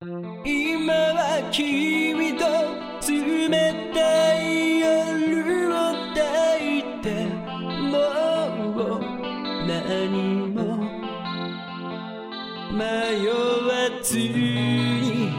今は君と冷たい夜を抱いてもう何も迷わずに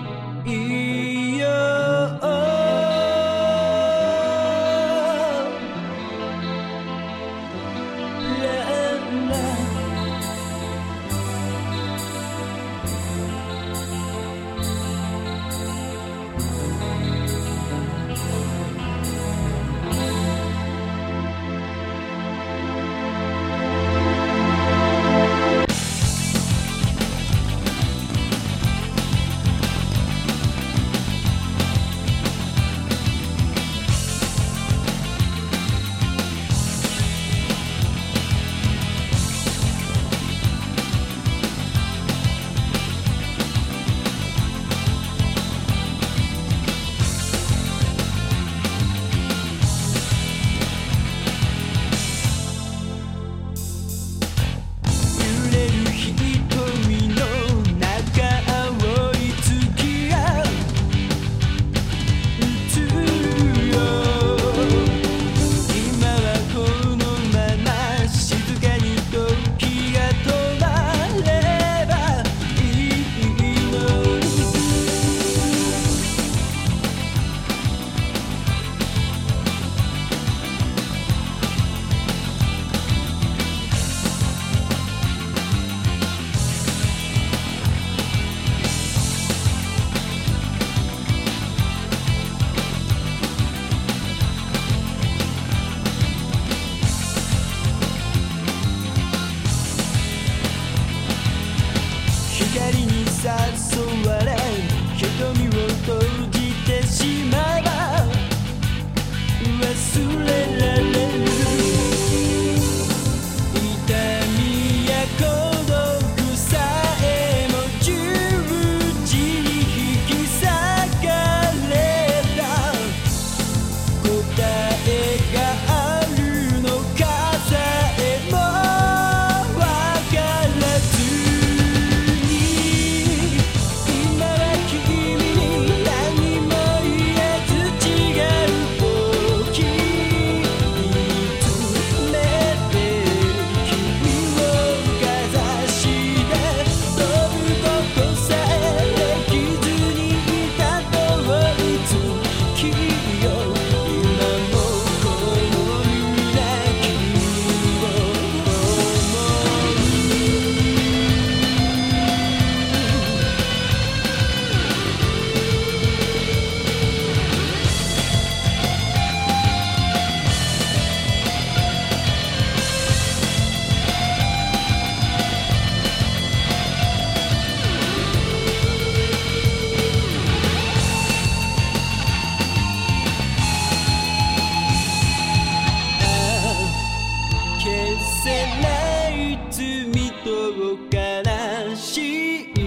と悲しい